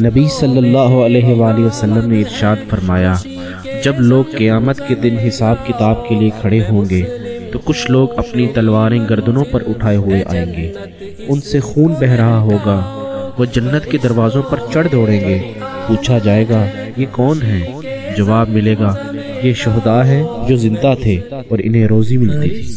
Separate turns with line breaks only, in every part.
نبی صلی اللہ علیہ وآلہ وسلم نے ارشاد فرمایا، جب لوگ قیامت کے دن حساب کتاب کے لیے کھڑے ہوں گے، تو کچھ لوگ اپنی تلواریں گردنوں پر اٹھائے ہوئے آئیں گے۔ ان سے خون بہ رہا ہوگا، وہ جنت کے دروازوں پر چڑھ دوڑیں گے۔ پوچھا جائے گا، یہ کون ہے جواب ملے گا، یہ شہداء ہیں جو زندہ تھے اور انہیں روزی ملتی تھی۔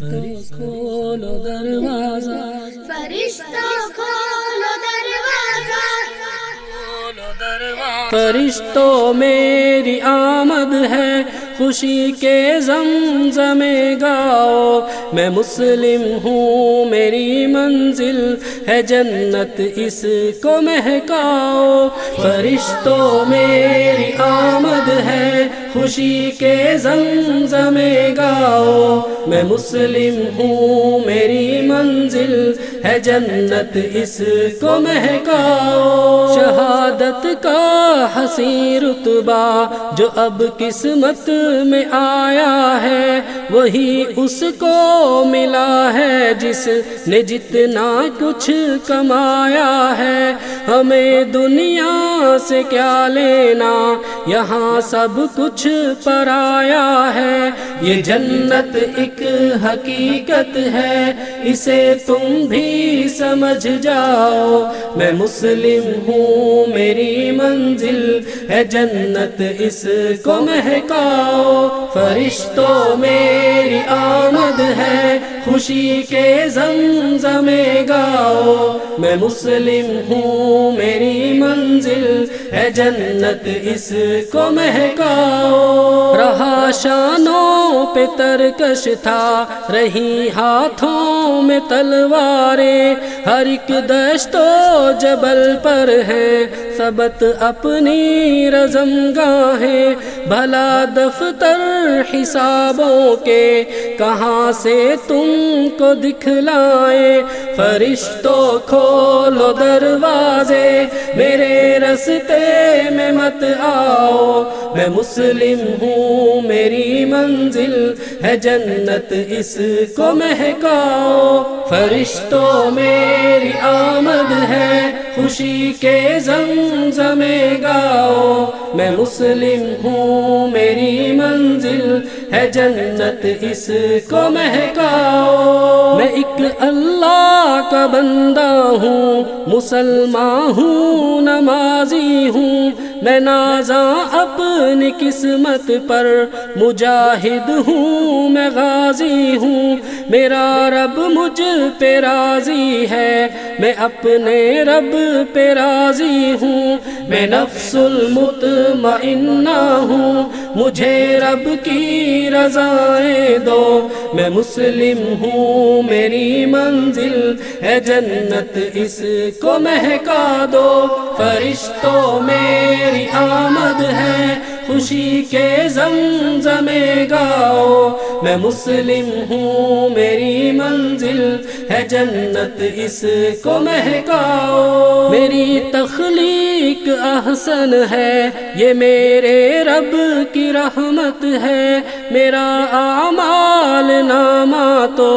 فرشتوں
میری آمد ہے، خوشی کے زمزم گاؤ۔ میں مسلم ہوں، میری منزل ہے جنت، اس کو مہکاؤ۔ فرشتوں میری آمد ہے خوشی کے زمزم گاؤ۔ میں مسلم ہوں، میری منزل ہے جنت، اس کو مہکاؤ۔ شہادت کا حسی رتبہ جو اب قسمت میں آیا ہے، وہی اس کو ملا ہے۔ جس نے جتنا کچھ کمایا ہے، ہمیں دنیا سے کیا لینا؟ یہاں سب کچھ پرایا ہے۔ یہ جنت ایک حقیقت ہے، اسے تم بھی سمجھ جاؤ۔ میں مسلم ہوں، میری منزل ہے جنت، اس کو مہکاؤ۔ فرشتوں میری آمد ہے خوشی کے زمزم گاؤ۔ میں مسلم ہوں، میری منزل ہے جنت، اس کو مہکاؤ۔ رہا شانوں پہ ترکش تھا، رہی ہاتھوں میں تلواریں۔ ہر ایک دشت و جبل پر ہے سبت اپنی رزم گاہیں، بھلا دفتر حسابوں کے کہاں سے تم کو دکھلائے فرشتوں کھولو دروازے، میرے رستے میں مت آؤ۔ میں مسلم ہوں، میری منزل ہے جنت، اس کو مہکاؤ۔ فرشتوں، میری آمد ہے۔ خوشی کے زمزم گاؤ۔ میں مسلم ہوں، میری منزل ہے جنت، اس کو مہکاؤ۔ میں ایک اللہ کا بندہ ہوں مسلمان ہوں، نمازی ہوں۔ میں نازاں اپنی قسمت پر مجاہد ہوں، میں غازی ہوں۔ میرا رب مجھ پہ راضی ہے، میں اپنے رب پہ راضی ہوں۔ میں نفس المطمئنہ ہوں، مجھے رب کی رضائیں دو۔ میں مسلم ہوں، میری منزل ہے جنت، اس کو مہکا دو۔ فرشتوں میں میری آمد ہے، خوشی کے زمزم گاؤ۔ میں مسلم ہوں، میری منزل ہے جنت، اس کو مہکاؤ۔ میری تخلیق احسن ہے، یہ میرے رب کی رحمت ہے۔ میرا اعمال نامہ تو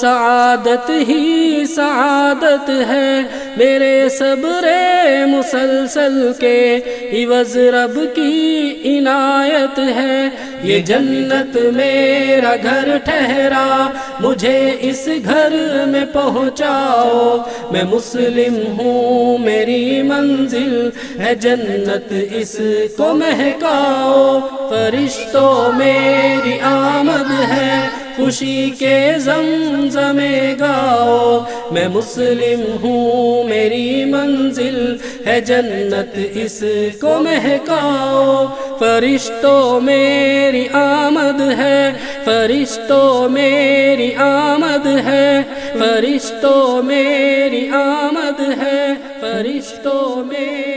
سعادت ہی سعادت ہے۔ میرے صبر مسلسل کے عوض رب کی عنایت ہے۔ یہ جنت میرا گھر ٹھہرا، مجھے اس گھر میں پہنچاؤ۔ میں مسلم ہوں، میری منزل ہے جنت، اس کو مہکاؤ۔ فرشتوں میری آمد ہے۔ خوشی کے زمزم گاؤ۔ میں مسلم ہوں، میری منزل ہے جنت، اس کو مہکاؤ۔ فرشتوں میری آمد ہے، فرشتوں میری آمد ہے، فرشتوں میری آمد ہے، فرشتوں میری